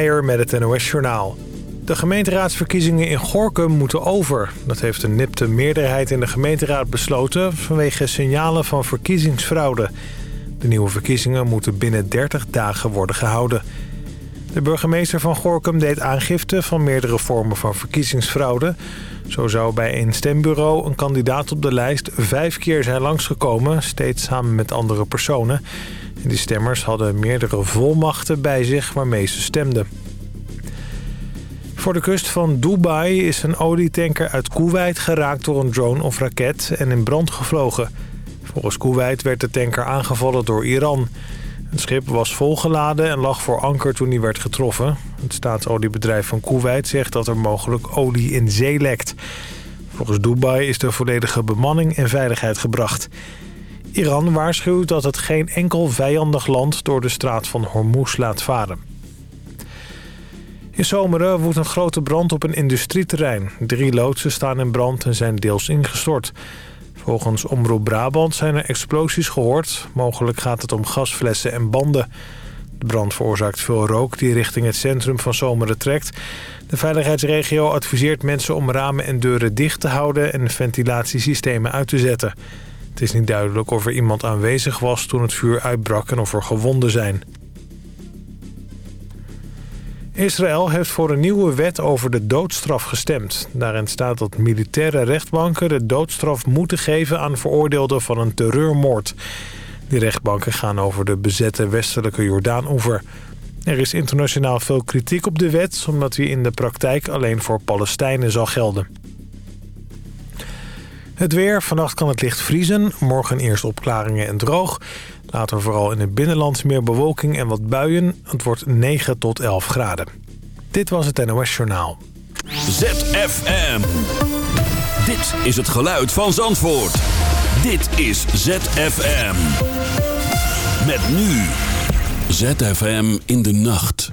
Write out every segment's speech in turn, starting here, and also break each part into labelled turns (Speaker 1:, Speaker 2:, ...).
Speaker 1: Meijer met het NOS-journaal. De gemeenteraadsverkiezingen in Gorkum moeten over. Dat heeft een nipte meerderheid in de gemeenteraad besloten... vanwege signalen van verkiezingsfraude. De nieuwe verkiezingen moeten binnen 30 dagen worden gehouden. De burgemeester van Gorkum deed aangifte van meerdere vormen van verkiezingsfraude. Zo zou bij een stembureau een kandidaat op de lijst vijf keer zijn langsgekomen... steeds samen met andere personen... Die stemmers hadden meerdere volmachten bij zich waarmee ze stemden. Voor de kust van Dubai is een olietanker uit Kuwait geraakt door een drone of raket en in brand gevlogen. Volgens Kuwait werd de tanker aangevallen door Iran. Het schip was volgeladen en lag voor anker toen hij werd getroffen. Het staatsoliebedrijf van Kuwait zegt dat er mogelijk olie in zee lekt. Volgens Dubai is de volledige bemanning en veiligheid gebracht. Iran waarschuwt dat het geen enkel vijandig land door de straat van Hormuz laat varen. In Zomeren woedt een grote brand op een industrieterrein. Drie loodsen staan in brand en zijn deels ingestort. Volgens Omroep Brabant zijn er explosies gehoord. Mogelijk gaat het om gasflessen en banden. De brand veroorzaakt veel rook die richting het centrum van Zomeren trekt. De veiligheidsregio adviseert mensen om ramen en deuren dicht te houden... en ventilatiesystemen uit te zetten. Het is niet duidelijk of er iemand aanwezig was toen het vuur uitbrak en of er gewonden zijn. Israël heeft voor een nieuwe wet over de doodstraf gestemd. Daarin staat dat militaire rechtbanken de doodstraf moeten geven aan veroordeelden van een terreurmoord. Die rechtbanken gaan over de bezette westelijke Jordaan-oever. Er is internationaal veel kritiek op de wet... omdat die in de praktijk alleen voor Palestijnen zal gelden. Het weer. Vannacht kan het licht vriezen. Morgen eerst opklaringen en droog. Later vooral in het binnenland meer bewolking en wat buien. Het wordt 9 tot 11 graden. Dit was het NOS Journaal.
Speaker 2: ZFM. Dit is het geluid van Zandvoort. Dit is ZFM. Met nu. ZFM in de nacht.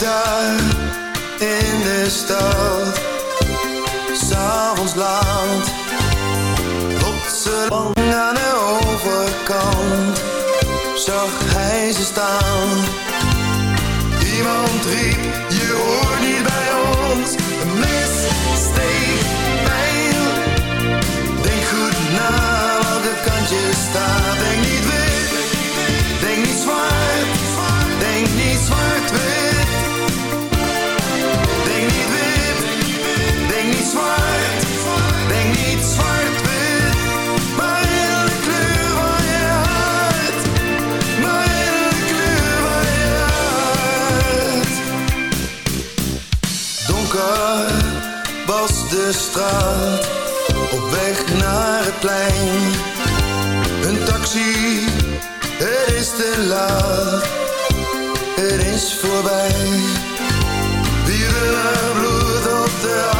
Speaker 2: daar
Speaker 3: in de stad. S'avonds laat, op ze lang aan de overkant. Zag hij ze staan. Iemand riep, je hoort niet bij ons. Een missteek, pijn. Denk goed na welke kant je staat. de straat, op weg naar het plein. Een taxi, het is te laat, Er is voorbij. Vive bloed op de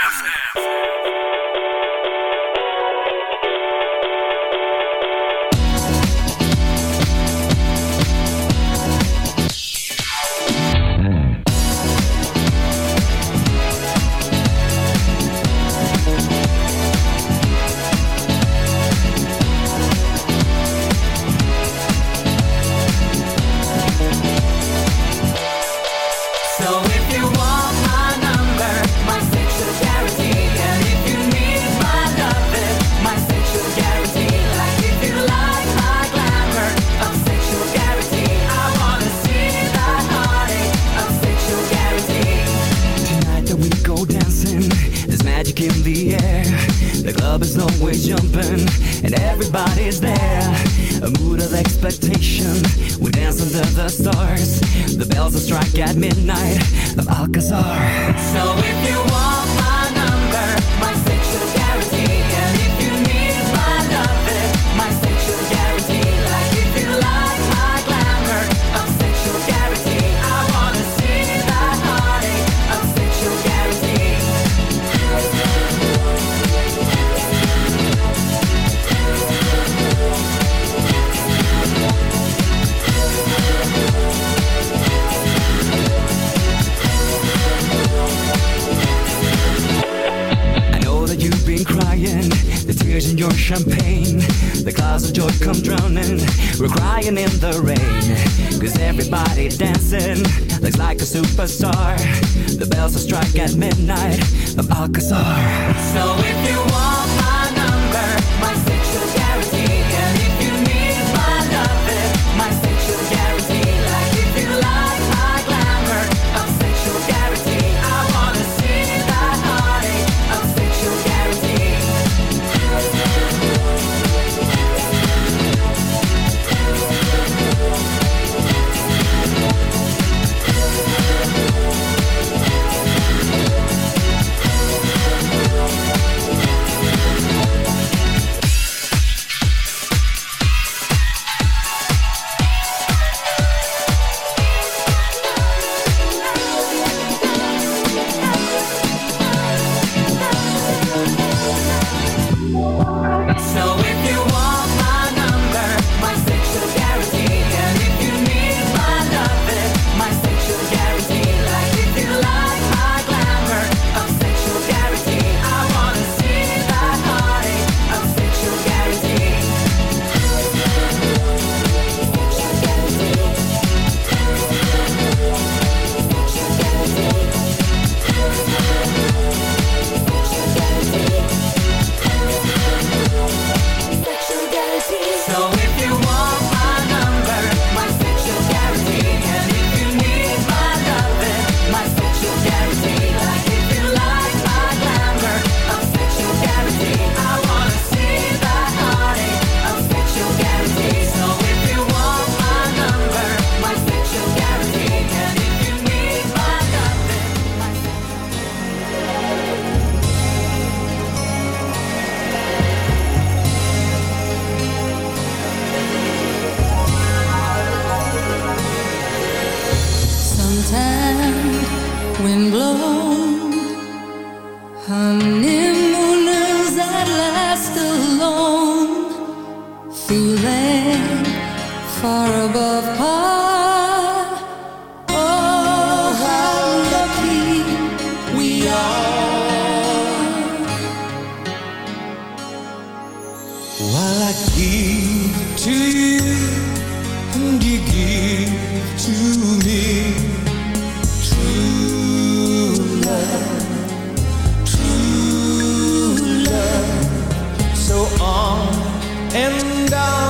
Speaker 4: expectation. We dance under the stars. The bells will strike at midnight of Alcazar. So if you
Speaker 5: want. Superstar.
Speaker 6: The bells will strike at
Speaker 7: midnight of Alcazar. So if you Love forever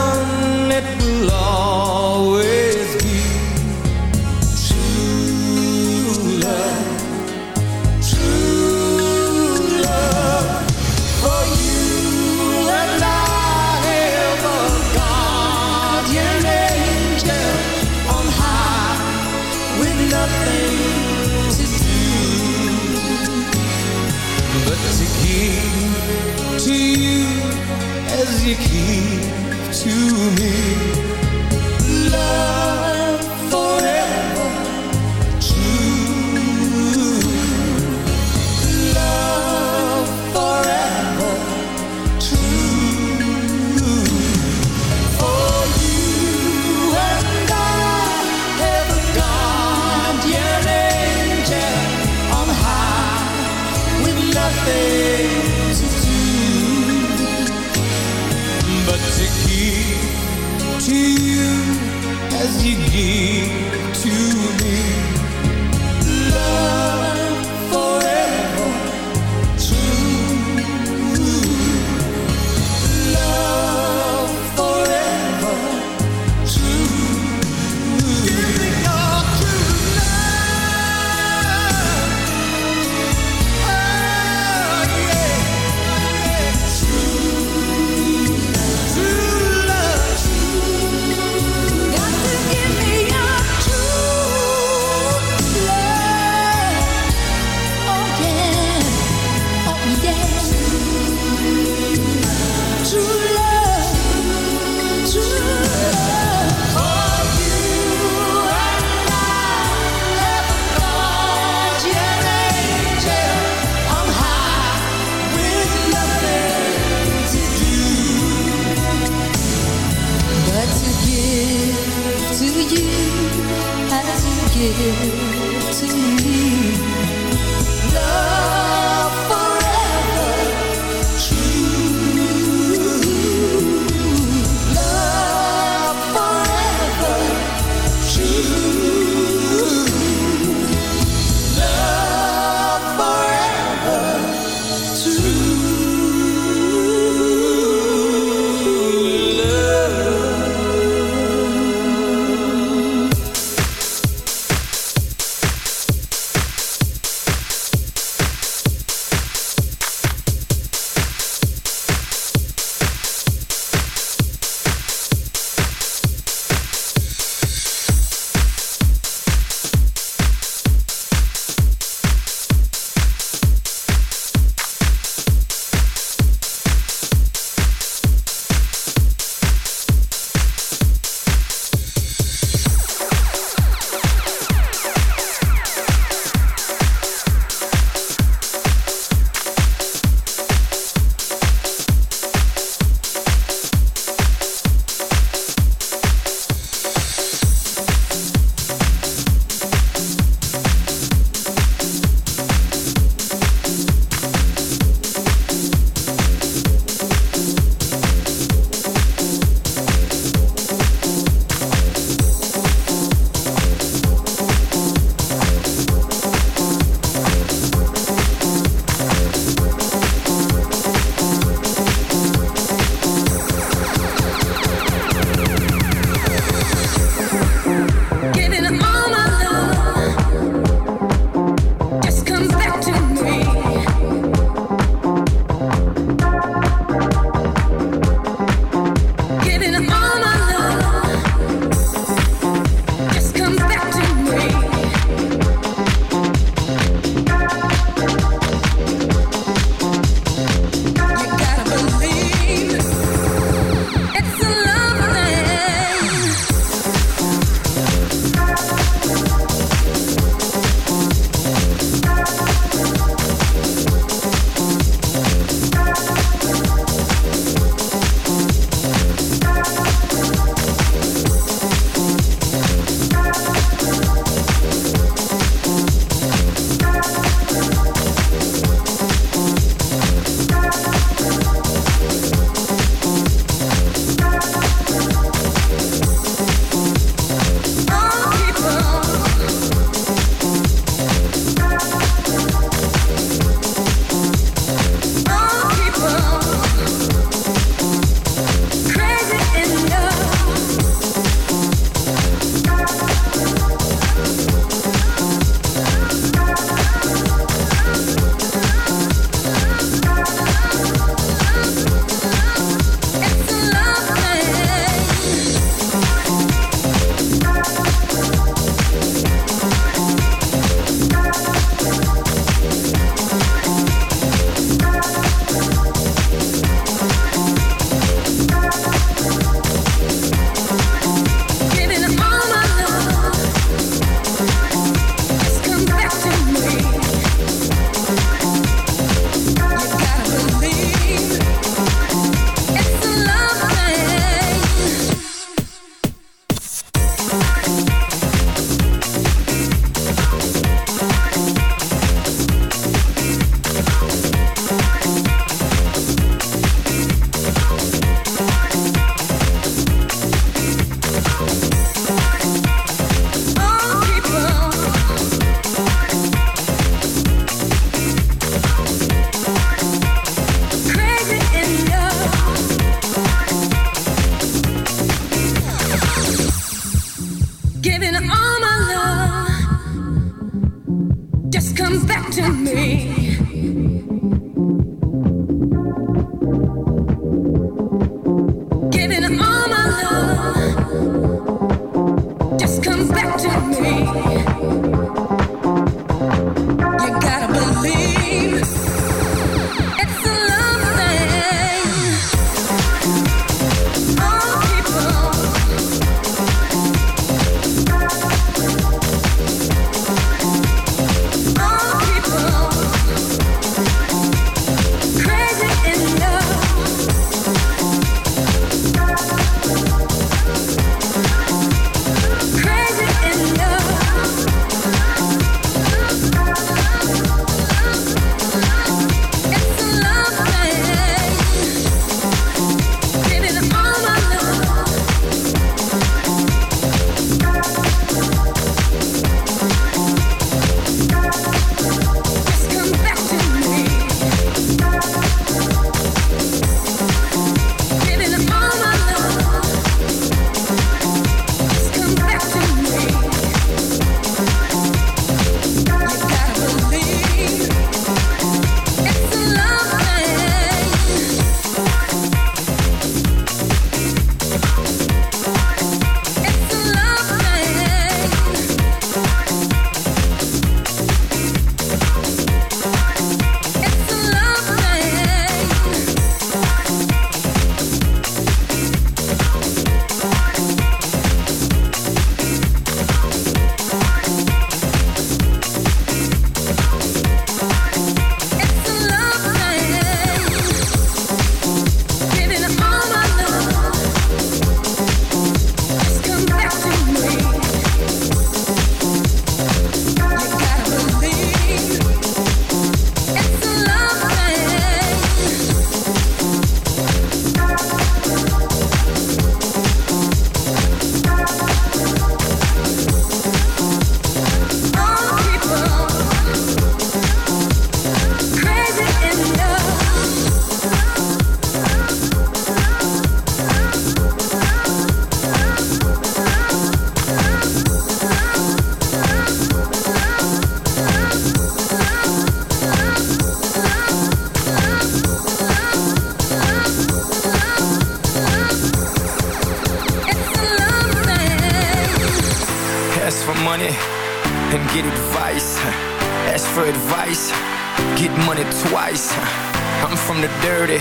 Speaker 7: I'm from the dirty,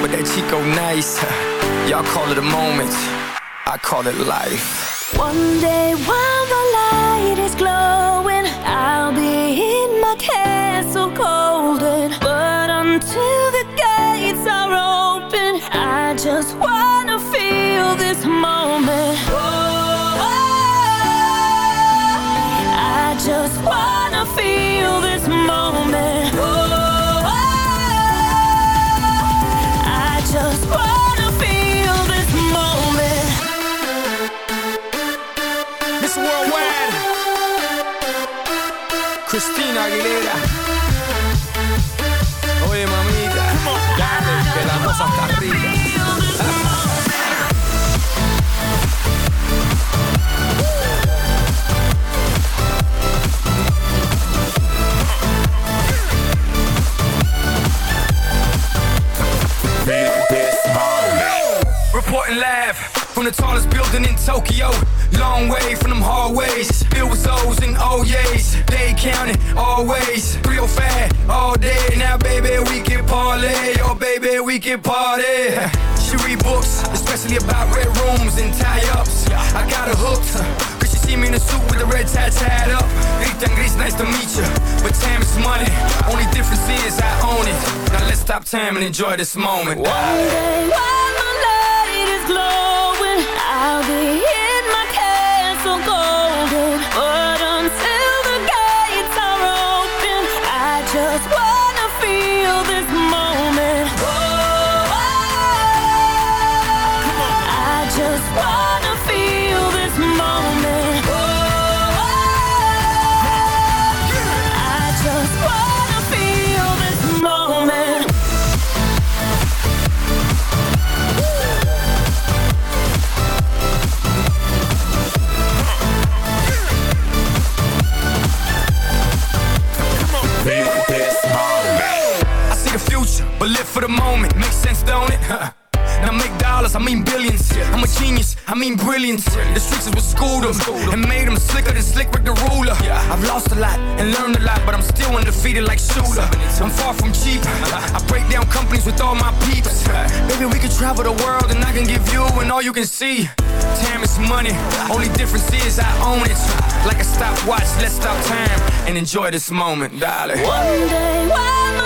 Speaker 7: but that Chico nice. Y'all call it a moment, I call it life.
Speaker 8: One day while the light is glowing, I'll be in my castle golden.
Speaker 7: Christina Aguilera. Oye, mamita, dale, que la cosa está rica. Reporting live the tallest building in Tokyo. Long way from them hallways. Filled with O's and oh O's. They counting always. 305 all day. Now, baby, we can parlay. Oh, baby, we can party. She read books, especially about red rooms and tie ups. I got her hooked. Cause she see me in a suit with the red tie tied up. Rita Gris, nice to meet you. But time is money. Only difference is I own it. Now let's stop time and enjoy this moment.
Speaker 8: One day while the light is glowing, I'll be in
Speaker 7: all you can see. Time is money, only difference is I own it. Like a stopwatch, let's stop time and enjoy this moment, darling.
Speaker 8: One day while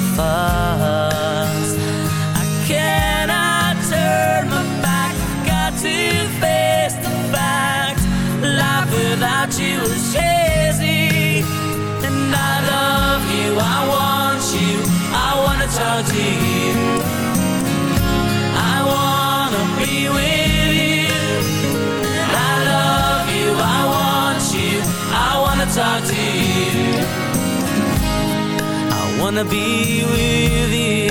Speaker 9: I cannot turn my back. Got to face the fact. Life without you. And I love you. I want you. I wanna talk to you. Wanna be with you.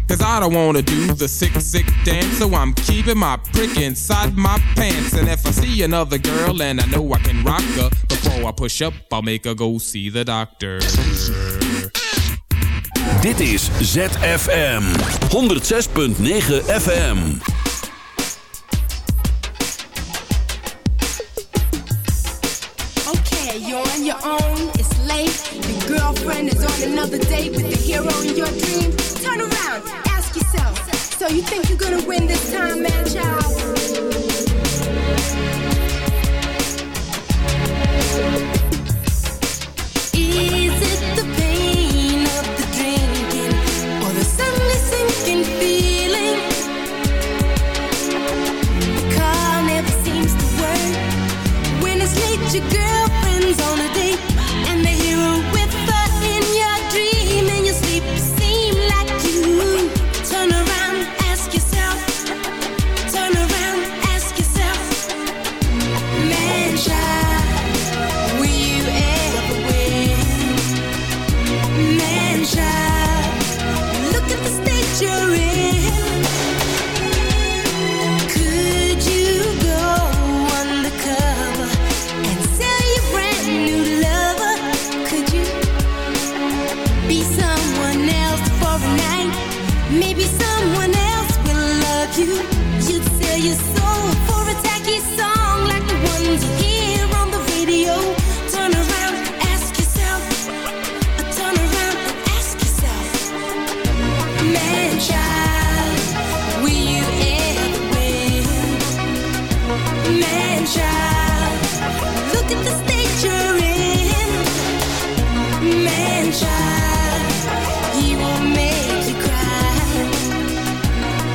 Speaker 10: Cause I don't wanna do the sick, sick dance, so I'm keeping my prick inside my pants. And if I see another girl and I know I can rock her, before I push up, I'll make her go see the doctor.
Speaker 2: Dit is ZFM 106.9 FM.
Speaker 11: Okay, you're on your own, it's late. Your girlfriend is on another date with the hero in your dream. Turn around, ask yourself. So you think you're gonna win this time, man, child? Is it the pain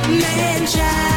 Speaker 11: Man, child,